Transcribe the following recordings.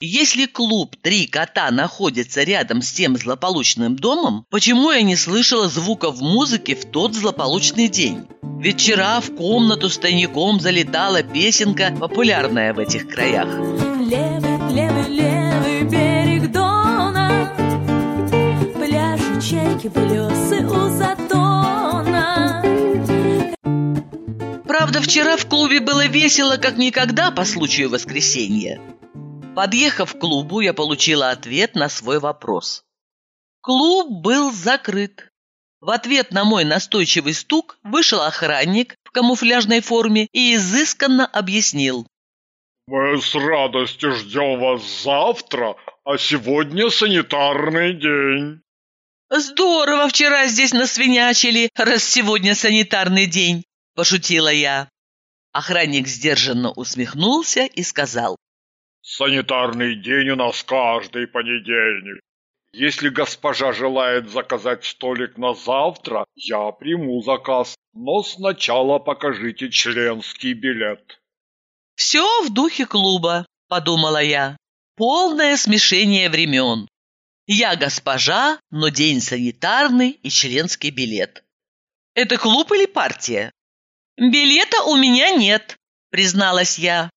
Если клуб «Три кота» находится рядом с тем злополучным домом, почему я не слышала звуков музыки в тот злополучный день? Ведь вчера в комнату с тайником залетала песенка, популярная в этих краях. Левый, левый, левый берег Дона Пляжи, чайки, плесы у затона Правда, вчера в клубе было весело, как никогда по случаю воскресенья. Подъехав к клубу, я получила ответ на свой вопрос. Клуб был закрыт. В ответ на мой настойчивый стук вышел охранник в камуфляжной форме и изысканно объяснил. Мы с радостью ждем вас завтра, а сегодня санитарный день. «Здорово вчера здесь насвинячили, раз сегодня санитарный день», – пошутила я. Охранник сдержанно усмехнулся и сказал. Санитарный день у нас каждый понедельник. Если госпожа желает заказать столик на завтра, я приму заказ, но сначала покажите членский билет. «Все в духе клуба», – подумала я. «Полное смешение времен. Я госпожа, но день санитарный и членский билет. Это клуб или партия?» «Билета у меня нет», – призналась я.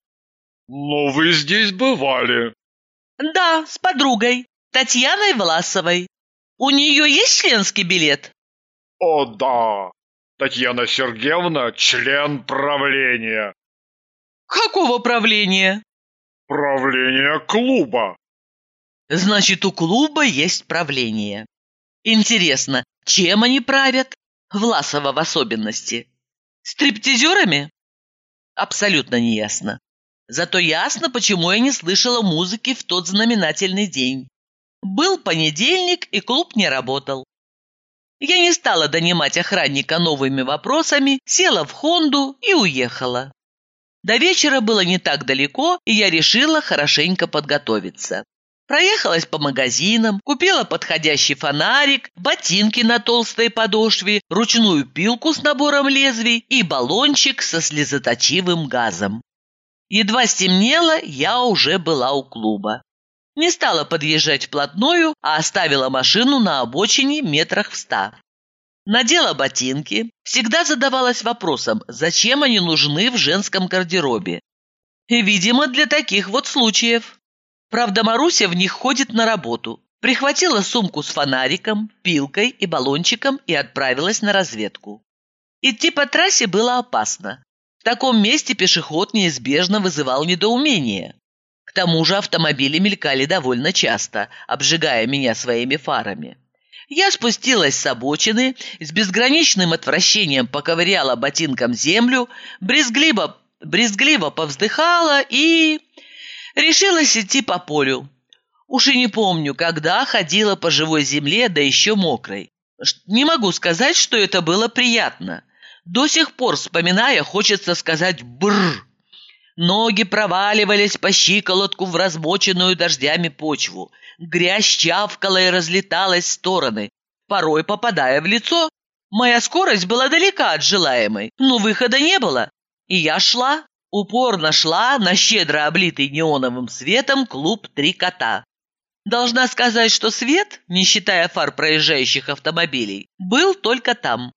Но вы здесь бывали. Да, с подругой, Татьяной Власовой. У нее есть членский билет? О, да. Татьяна Сергеевна – член правления. Какого правления? Правление клуба. Значит, у клуба есть правление. Интересно, чем они правят? Власова в особенности. Стриптизерами? Абсолютно неясно. Зато ясно, почему я не слышала музыки в тот знаменательный день. Был понедельник, и клуб не работал. Я не стала донимать охранника новыми вопросами, села в Хонду и уехала. До вечера было не так далеко, и я решила хорошенько подготовиться. Проехалась по магазинам, купила подходящий фонарик, ботинки на толстой подошве, ручную пилку с набором лезвий и баллончик со слезоточивым газом. Едва стемнело, я уже была у клуба. Не стала подъезжать вплотную, а оставила машину на обочине метрах в ста. Надела ботинки, всегда задавалась вопросом, зачем они нужны в женском гардеробе. И, видимо, для таких вот случаев. Правда, Маруся в них ходит на работу. Прихватила сумку с фонариком, пилкой и баллончиком и отправилась на разведку. Идти по трассе было опасно. В таком месте пешеход неизбежно вызывал недоумение. К тому же автомобили мелькали довольно часто, обжигая меня своими фарами. Я спустилась с обочины, с безграничным отвращением поковыряла ботинком землю, брезгливо, брезгливо повздыхала и... решилась идти по полю. Уж и не помню, когда ходила по живой земле, да еще мокрой. Не могу сказать, что это было приятно. До сих пор, вспоминая, хочется сказать «бррр». Ноги проваливались по щиколотку в размоченную дождями почву. Грязь чавкала и разлеталась в стороны, порой попадая в лицо. Моя скорость была далека от желаемой, но выхода не было. И я шла, упорно шла на щедро облитый неоновым светом клуб «Три кота». Должна сказать, что свет, не считая фар проезжающих автомобилей, был только там.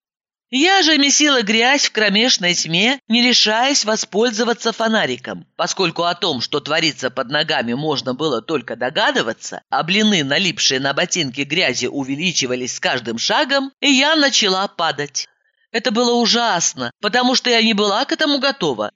Я же месила грязь в кромешной тьме, не решаясь воспользоваться фонариком, поскольку о том, что творится под ногами, можно было только догадываться, а блины, налипшие на ботинки грязи, увеличивались с каждым шагом, и я начала падать. Это было ужасно, потому что я не была к этому готова.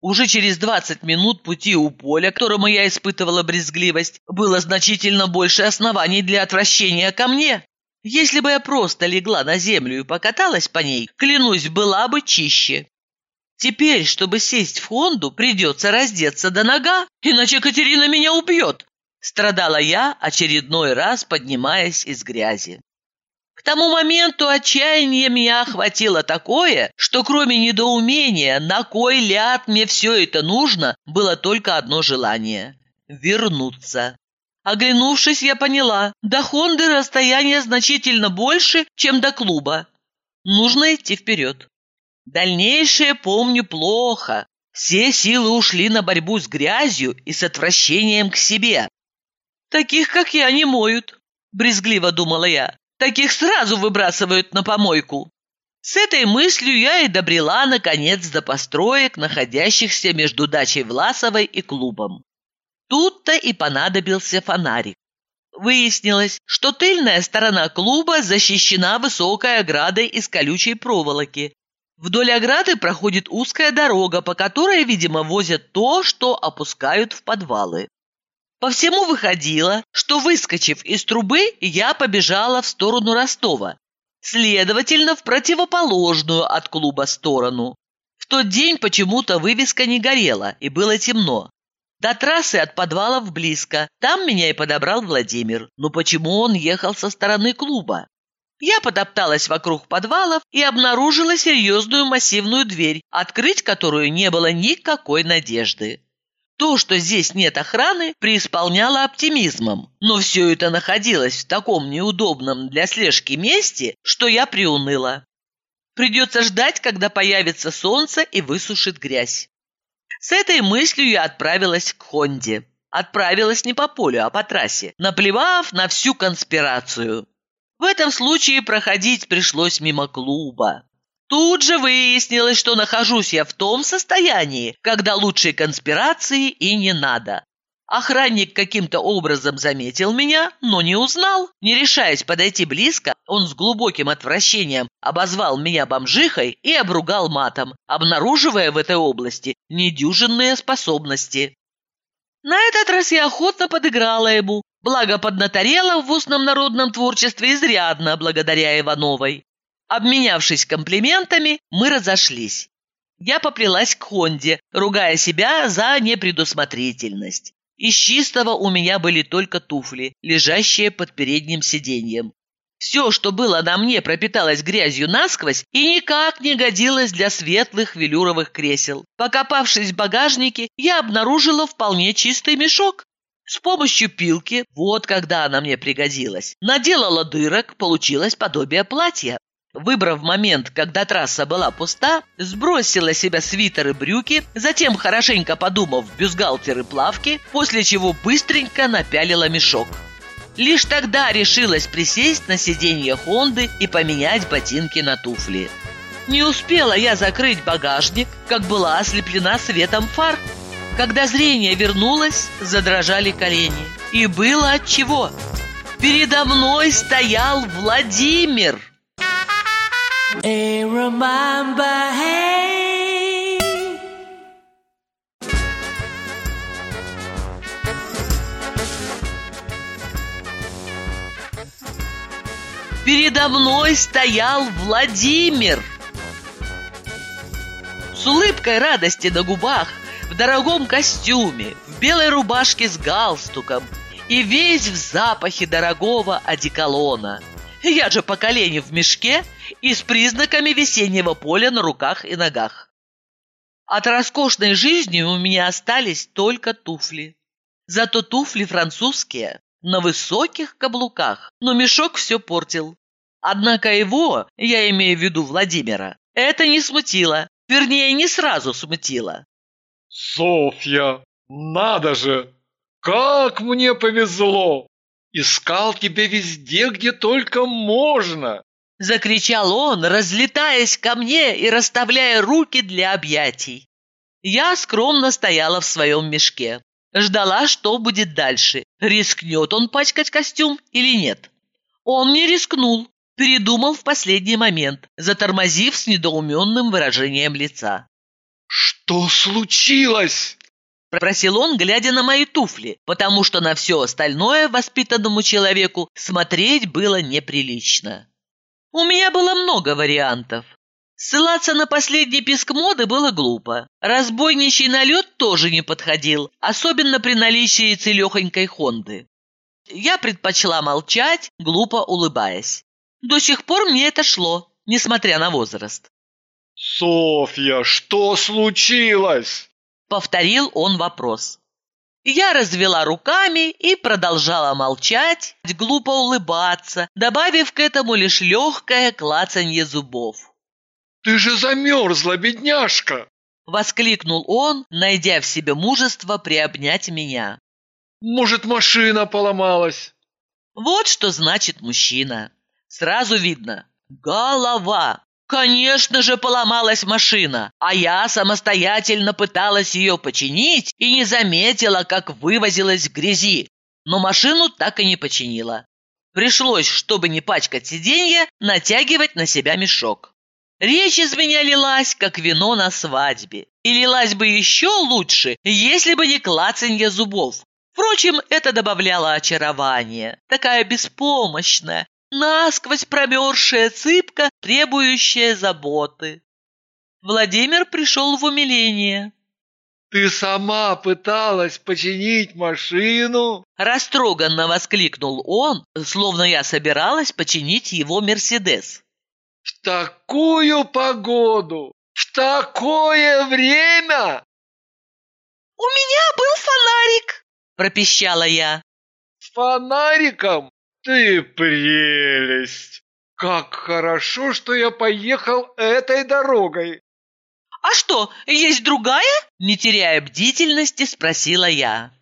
Уже через двадцать минут пути у поля, которому я испытывала брезгливость, было значительно больше оснований для отвращения ко мне. Если бы я просто легла на землю и покаталась по ней, клянусь, была бы чище. Теперь, чтобы сесть в Хонду, придется раздеться до нога, иначе Катерина меня убьет. Страдала я, очередной раз поднимаясь из грязи. К тому моменту отчаяние меня охватило такое, что кроме недоумения, на кой ляд мне все это нужно, было только одно желание – вернуться. Оглянувшись, я поняла, до Хонды расстояние значительно больше, чем до клуба. Нужно идти вперед. Дальнейшее помню плохо. Все силы ушли на борьбу с грязью и с отвращением к себе. «Таких, как я, не моют», – брезгливо думала я. «Таких сразу выбрасывают на помойку». С этой мыслью я и добрела, наконец, до построек, находящихся между дачей Власовой и клубом. Тут-то и понадобился фонарик. Выяснилось, что тыльная сторона клуба защищена высокой оградой из колючей проволоки. Вдоль ограды проходит узкая дорога, по которой, видимо, возят то, что опускают в подвалы. По всему выходило, что, выскочив из трубы, я побежала в сторону Ростова, следовательно, в противоположную от клуба сторону. В тот день почему-то вывеска не горела, и было темно. До трассы от подвалов близко. Там меня и подобрал Владимир. Но почему он ехал со стороны клуба? Я потопталась вокруг подвалов и обнаружила серьезную массивную дверь, открыть которую не было никакой надежды. То, что здесь нет охраны, преисполняло оптимизмом, но все это находилось в таком неудобном для слежки месте, что я приуныла. Придется ждать, когда появится солнце и высушит грязь. С этой мыслью я отправилась к Хонде. Отправилась не по полю, а по трассе, наплевав на всю конспирацию. В этом случае проходить пришлось мимо клуба. Тут же выяснилось, что нахожусь я в том состоянии, когда лучшей конспирации и не надо. Охранник каким-то образом заметил меня, но не узнал. Не решаясь подойти близко, он с глубоким отвращением обозвал меня бомжихой и обругал матом, обнаруживая в этой области недюжинные способности. На этот раз я охотно подыграла ему, благо поднаторела в устном народном творчестве изрядно благодаря Ивановой. Обменявшись комплиментами, мы разошлись. Я поплелась к Хонде, ругая себя за непредусмотрительность. Из чистого у меня были только туфли, лежащие под передним сиденьем. Все, что было на мне, пропиталось грязью насквозь и никак не годилось для светлых велюровых кресел. Покопавшись в багажнике, я обнаружила вполне чистый мешок. С помощью пилки, вот когда она мне пригодилась, наделала дырок, получилось подобие платья. Выбрав момент, когда трасса была пуста, сбросила себя свитер и брюки, затем, хорошенько подумав, бюстгальтер и плавки, после чего быстренько напялила мешок. Лишь тогда решилась присесть на сиденье Хонды и поменять ботинки на туфли. Не успела я закрыть багажник, как была ослеплена светом фар. Когда зрение вернулось, задрожали колени. И было отчего. Передо мной стоял Владимир. Hey, remember. Передо мной стоял Владимир. С улыбкой радости на губах, в дорогом костюме, в белой рубашке с галстуком и весь в запахе дорогого одеколона. Я же по колени в мешке и с признаками весеннего поля на руках и ногах. От роскошной жизни у меня остались только туфли. Зато туфли французские, на высоких каблуках, но мешок все портил. Однако его, я имею в виду Владимира, это не смутило, вернее, не сразу смутило. Софья, надо же! Как мне повезло! Искал тебя везде, где только можно. Закричал он, разлетаясь ко мне и расставляя руки для объятий. Я скромно стояла в своем мешке. Ждала, что будет дальше. Рискнет он пачкать костюм или нет. Он не рискнул, передумал в последний момент, затормозив с недоуменным выражением лица. «Что случилось?» Просил он, глядя на мои туфли, потому что на все остальное воспитанному человеку смотреть было неприлично. У меня было много вариантов. Ссылаться на последний писк моды было глупо. Разбойничий налет тоже не подходил, особенно при наличии целехонькой Хонды. Я предпочла молчать, глупо улыбаясь. До сих пор мне это шло, несмотря на возраст. «Софья, что случилось?» Повторил он вопрос. Я развела руками и продолжала молчать, глупо улыбаться, добавив к этому лишь легкое клацанье зубов. «Ты же замерзла, бедняжка!» Воскликнул он, найдя в себе мужество приобнять меня. Может, машина поломалась? Вот что значит мужчина. Сразу видно. Голова. Конечно же, поломалась машина, а я самостоятельно пыталась ее починить и не заметила, как вывозилась в грязи. Но машину так и не починила. Пришлось, чтобы не пачкать сиденье, натягивать на себя мешок. Речь из меня лилась, как вино на свадьбе. И лилась бы еще лучше, если бы не клацанье зубов. Впрочем, это добавляло очарование. Такая беспомощная, насквозь промерзшая цыпка, требующая заботы. Владимир пришел в умиление. «Ты сама пыталась починить машину?» Растроганно воскликнул он, словно я собиралась починить его «Мерседес». «В такую погоду! В такое время!» «У меня был фонарик!» – пропищала я. «С фонариком? Ты прелесть! Как хорошо, что я поехал этой дорогой!» «А что, есть другая?» – не теряя бдительности, спросила я.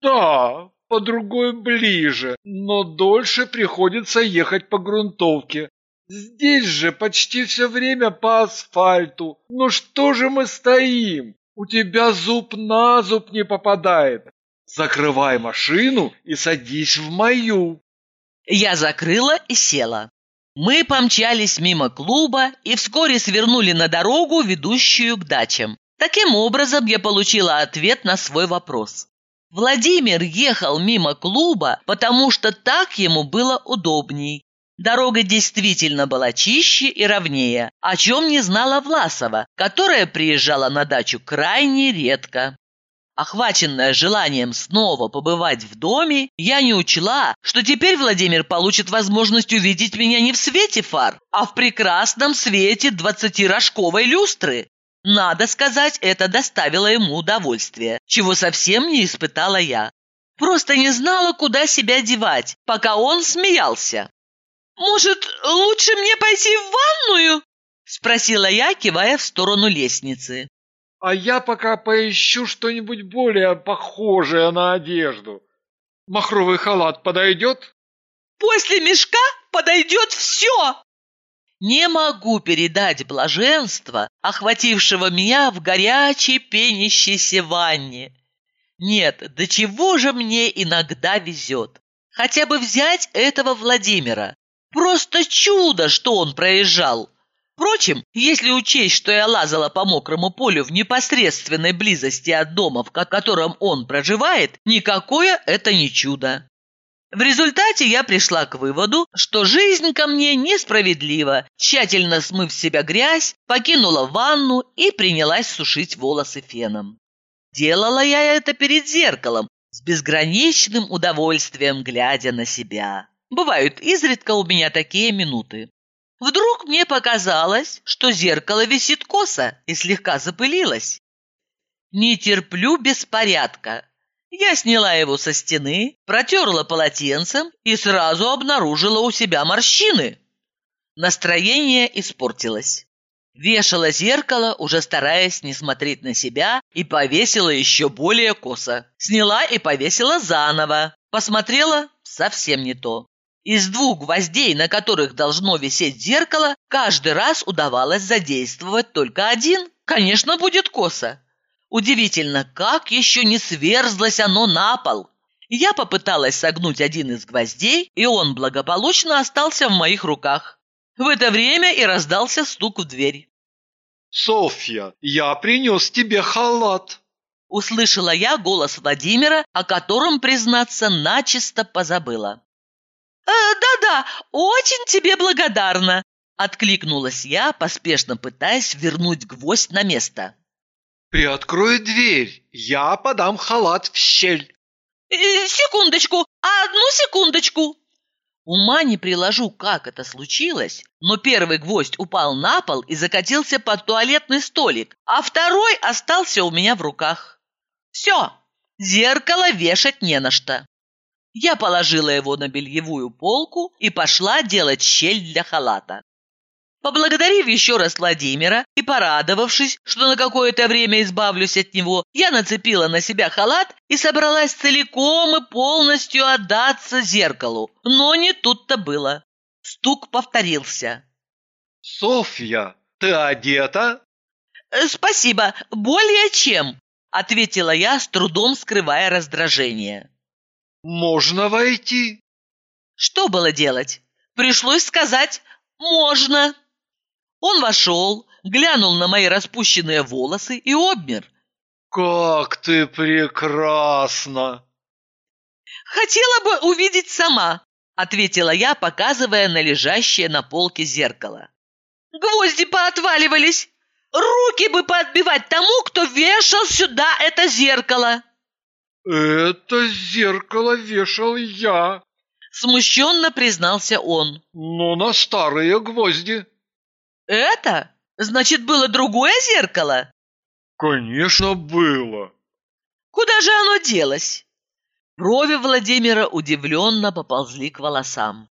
«Да, по другой ближе, но дольше приходится ехать по грунтовке. Здесь же почти все время по асфальту. Ну что же мы стоим? У тебя зуб на зуб не попадает. Закрывай машину и садись в мою». Я закрыла и села. Мы помчались мимо клуба и вскоре свернули на дорогу, ведущую к дачам. Таким образом, я получила ответ на свой вопрос. Владимир ехал мимо клуба, потому что так ему было удобней. Дорога действительно была чище и ровнее, о чем не знала Власова, которая приезжала на дачу крайне редко. Охваченная желанием снова побывать в доме, я не учла, что теперь Владимир получит возможность увидеть меня не в свете фар, а в прекрасном свете двадцатирожковой люстры. Надо сказать, это доставило ему удовольствие, чего совсем не испытала я. Просто не знала, куда себя девать, пока он смеялся. «Может, лучше мне пойти в ванную?» – спросила я, кивая в сторону лестницы. А я пока поищу что-нибудь более похожее на одежду. Махровый халат подойдет? После мешка подойдет все. Не могу передать блаженство, охватившего меня в горячей пенящейся ванне. Нет, до чего же мне иногда везет. Хотя бы взять этого Владимира. Просто чудо, что он проезжал. Впрочем, если учесть, что я лазала по мокрому полю в непосредственной близости от дома, в котором он проживает, никакое это не чудо. В результате я пришла к выводу, что жизнь ко мне несправедлива, тщательно смыв с себя грязь, покинула ванну и принялась сушить волосы феном. Делала я это перед зеркалом, с безграничным удовольствием глядя на себя. Бывают изредка у меня такие минуты. Вдруг мне показалось, что зеркало висит косо и слегка запылилось. Не терплю беспорядка. Я сняла его со стены, протерла полотенцем и сразу обнаружила у себя морщины. Настроение испортилось. Вешала зеркало, уже стараясь не смотреть на себя, и повесила еще более косо. Сняла и повесила заново. Посмотрела – совсем не то. Из двух гвоздей, на которых должно висеть зеркало, каждый раз удавалось задействовать только один. Конечно, будет косо. Удивительно, как еще не сверзлось оно на пол. Я попыталась согнуть один из гвоздей, и он благополучно остался в моих руках. В это время и раздался стук в дверь. «Софья, я принес тебе халат!» Услышала я голос Владимира, о котором, признаться, начисто позабыла. «Э, «Да-да, очень тебе благодарна!» Откликнулась я, поспешно пытаясь вернуть гвоздь на место. «Приоткрой дверь, я подам халат в щель!» э, «Секундочку, одну секундочку!» Ума не приложу, как это случилось, но первый гвоздь упал на пол и закатился под туалетный столик, а второй остался у меня в руках. Все, зеркало вешать не на что. Я положила его на бельевую полку и пошла делать щель для халата. Поблагодарив еще раз Владимира и порадовавшись, что на какое-то время избавлюсь от него, я нацепила на себя халат и собралась целиком и полностью отдаться зеркалу. Но не тут-то было. Стук повторился. «Софья, ты одета?» «Э, «Спасибо, более чем», — ответила я, с трудом скрывая раздражение. «Можно войти?» Что было делать? Пришлось сказать «можно». Он вошел, глянул на мои распущенные волосы и обмер. «Как ты прекрасна!» «Хотела бы увидеть сама», — ответила я, показывая на лежащее на полке зеркало. «Гвозди поотваливались! Руки бы поотбивать тому, кто вешал сюда это зеркало!» «Это зеркало вешал я», — смущенно признался он. «но на старые гвозди». «Это? Значит, было другое зеркало?» «Конечно, было». «Куда же оно делось?» Брови Владимира удивленно поползли к волосам.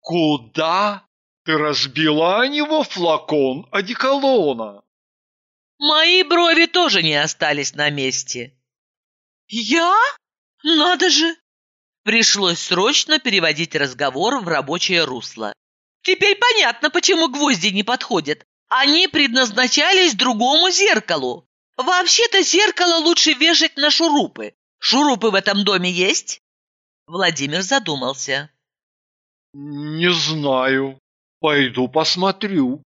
«Куда? Ты разбила о него флакон одеколона?» Мои брови тоже не остались на месте. «Я? Надо же!» Пришлось срочно переводить разговор в рабочее русло. Теперь понятно, почему гвозди не подходят. Они предназначались другому зеркалу. Вообще-то зеркало лучше вешать на шурупы. Шурупы в этом доме есть? Владимир задумался. «Не знаю. Пойду посмотрю».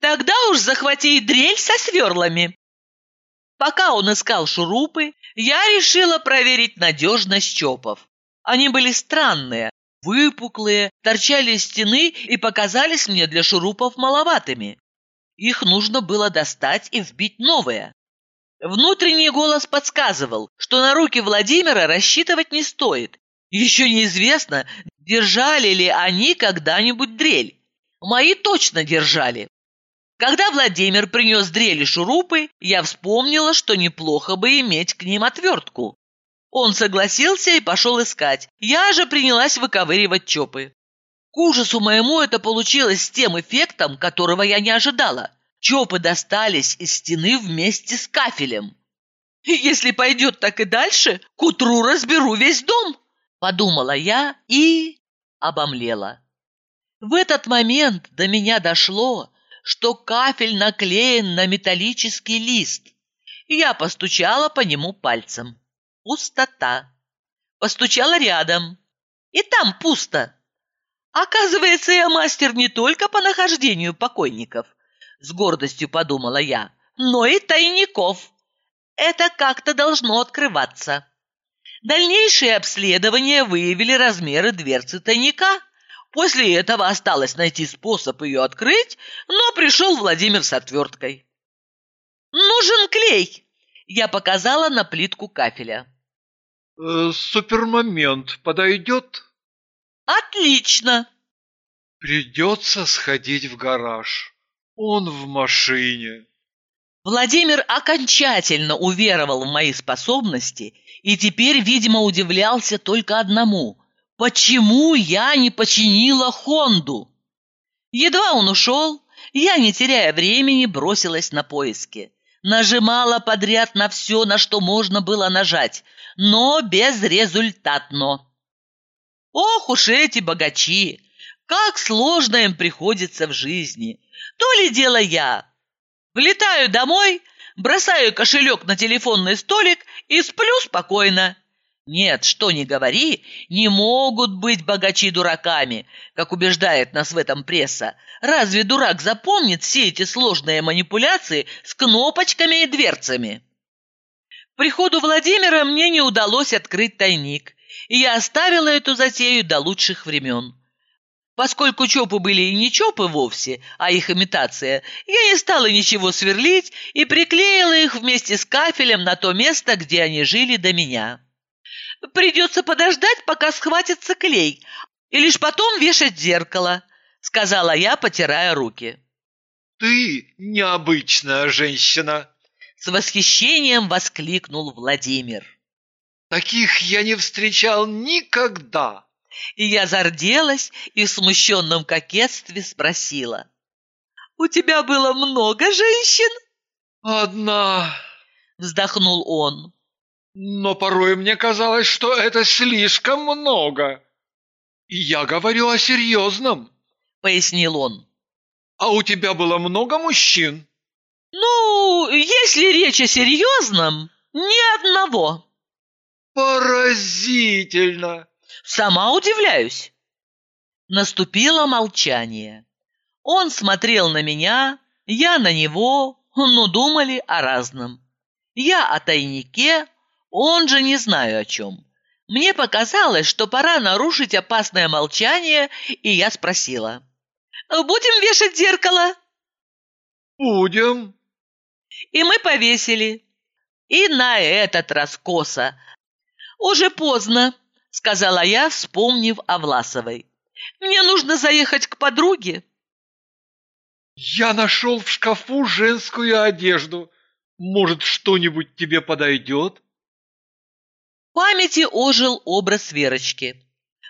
Тогда уж захвати и дрель со сверлами. Пока он искал шурупы, я решила проверить надежность чопов. Они были странные, выпуклые, торчали из стены и показались мне для шурупов маловатыми. Их нужно было достать и вбить новые. Внутренний голос подсказывал, что на руки Владимира рассчитывать не стоит. Еще неизвестно, держали ли они когда-нибудь дрель. Мои точно держали. Когда Владимир принес дрели шурупы, я вспомнила, что неплохо бы иметь к ним отвертку. Он согласился и пошел искать. Я же принялась выковыривать чопы. К ужасу моему это получилось с тем эффектом, которого я не ожидала. Чопы достались из стены вместе с кафелем. Если пойдет так и дальше, к утру разберу весь дом, подумала я и обомлела. В этот момент до меня дошло, что кафель наклеен на металлический лист. Я постучала по нему пальцем. Пустота. Постучала рядом. И там пусто. Оказывается, я мастер не только по нахождению покойников, с гордостью подумала я, но и тайников. Это как-то должно открываться. Дальнейшие обследования выявили размеры дверцы тайника – После этого осталось найти способ ее открыть, но пришел Владимир с отверткой. «Нужен клей!» Я показала на плитку кафеля. Э, «Супермомент подойдет?» «Отлично!» «Придется сходить в гараж. Он в машине». Владимир окончательно уверовал в мои способности и теперь, видимо, удивлялся только одному – Почему я не починила Хонду? Едва он ушел, я, не теряя времени, бросилась на поиски. Нажимала подряд на все, на что можно было нажать, но безрезультатно. Ох уж эти богачи! Как сложно им приходится в жизни! То ли дело я. Влетаю домой, бросаю кошелек на телефонный столик и сплю спокойно. Нет, что ни говори, не могут быть богачи дураками, как убеждает нас в этом пресса. Разве дурак запомнит все эти сложные манипуляции с кнопочками и дверцами? К приходу Владимира мне не удалось открыть тайник, и я оставила эту затею до лучших времен. Поскольку чопы были и не чопы вовсе, а их имитация, я не стала ничего сверлить и приклеила их вместе с кафелем на то место, где они жили до меня. Придется подождать, пока схватится клей, и лишь потом вешать зеркало», — сказала я, потирая руки. «Ты необычная женщина!» С восхищением воскликнул Владимир. «Таких я не встречал никогда!» И я зарделась и в смущенном кокетстве спросила. У тебя было много женщин? Одна, Вздохнул он. Но порой мне казалось, что это слишком много. И я говорю о серьезном. Пояснил он. А у тебя было много мужчин? Ну, если речь о серьезном, ни одного. Поразительно. Сама удивляюсь. Наступило молчание. Он смотрел на меня, я на него, но думали о разном. Я о тайнике, он же не знаю о чем. Мне показалось, что пора нарушить опасное молчание, и я спросила. «Будем вешать зеркало?» Будем. И мы повесили. И на этот раз косо. «Уже поздно», — сказала я, вспомнив о Власовой. «Мне нужно заехать к подруге». Я нашел в шкафу женскую одежду. Может, что-нибудь тебе подойдет? В памяти ожил образ Верочки.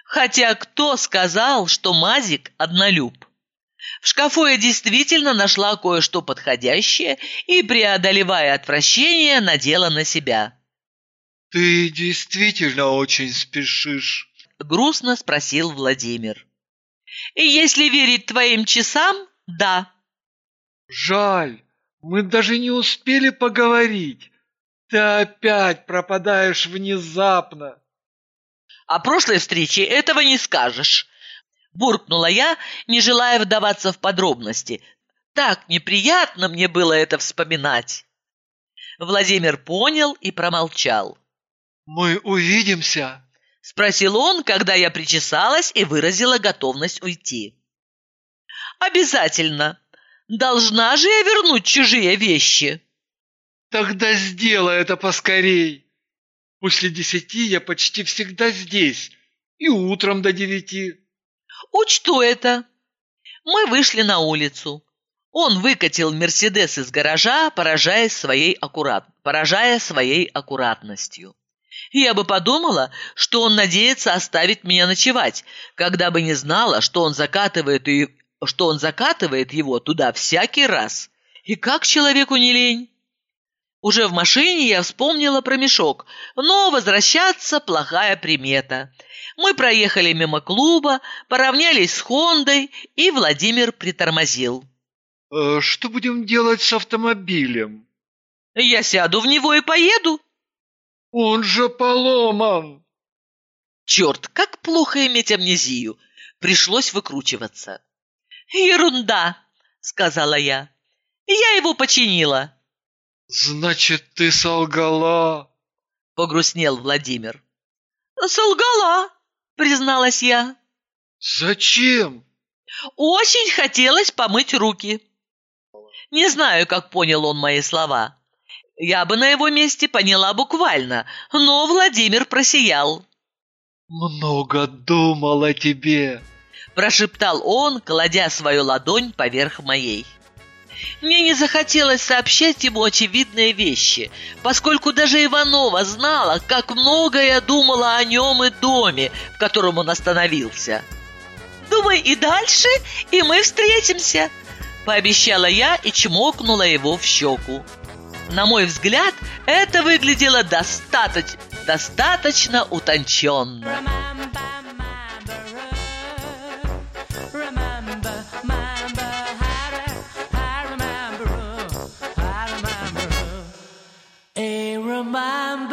Хотя кто сказал, что Мазик однолюб? В шкафу я действительно нашла кое-что подходящее и, преодолевая отвращение, надела на себя. Ты действительно очень спешишь. Грустно спросил Владимир. И если верить твоим часам, да. Жаль, мы даже не успели поговорить. Ты опять пропадаешь внезапно. О прошлой встрече этого не скажешь. Буркнула я, не желая вдаваться в подробности. Так неприятно мне было это вспоминать. Владимир понял и промолчал. Мы увидимся. Спросил он, когда я причесалась и выразила готовность уйти. «Обязательно. Должна же я вернуть чужие вещи». Тогда сделай это поскорей. После десяти я почти всегда здесь. И утром до девяти. «Учту это». Мы вышли на улицу. Он выкатил «Мерседес» из гаража, поражая своей, аккурат... поражая своей аккуратностью. Я бы подумала, что он надеется оставить меня ночевать, когда бы не знала, что он закатывает, и... что он закатывает его туда всякий раз. И как человеку не лень? Уже в машине я вспомнила про мешок, но возвращаться – плохая примета. Мы проехали мимо клуба, поравнялись с Хондой, и Владимир притормозил. Э, что будем делать с автомобилем? Я сяду в него и поеду. Он же поломан. Черт, как плохо иметь амнезию. Пришлось выкручиваться. Ерунда, сказала я. Я его починила. Значит, ты солгала? Погрустнел Владимир. Солгала, призналась я. Зачем? Очень хотелось помыть руки. Не знаю, как понял он мои слова. Я бы на его месте поняла буквально, но Владимир просиял. Много думал о тебе. Прошептал он, кладя свою ладонь поверх моей. Мне не захотелось сообщать ему очевидные вещи, поскольку даже Иванова знала, как много я думала о нем и доме, в котором он остановился. «Думай и дальше, и мы встретимся», — пообещала я и чмокнула его в щеку. На мой взгляд, это выглядело достаточно, достаточно утонченно. remember.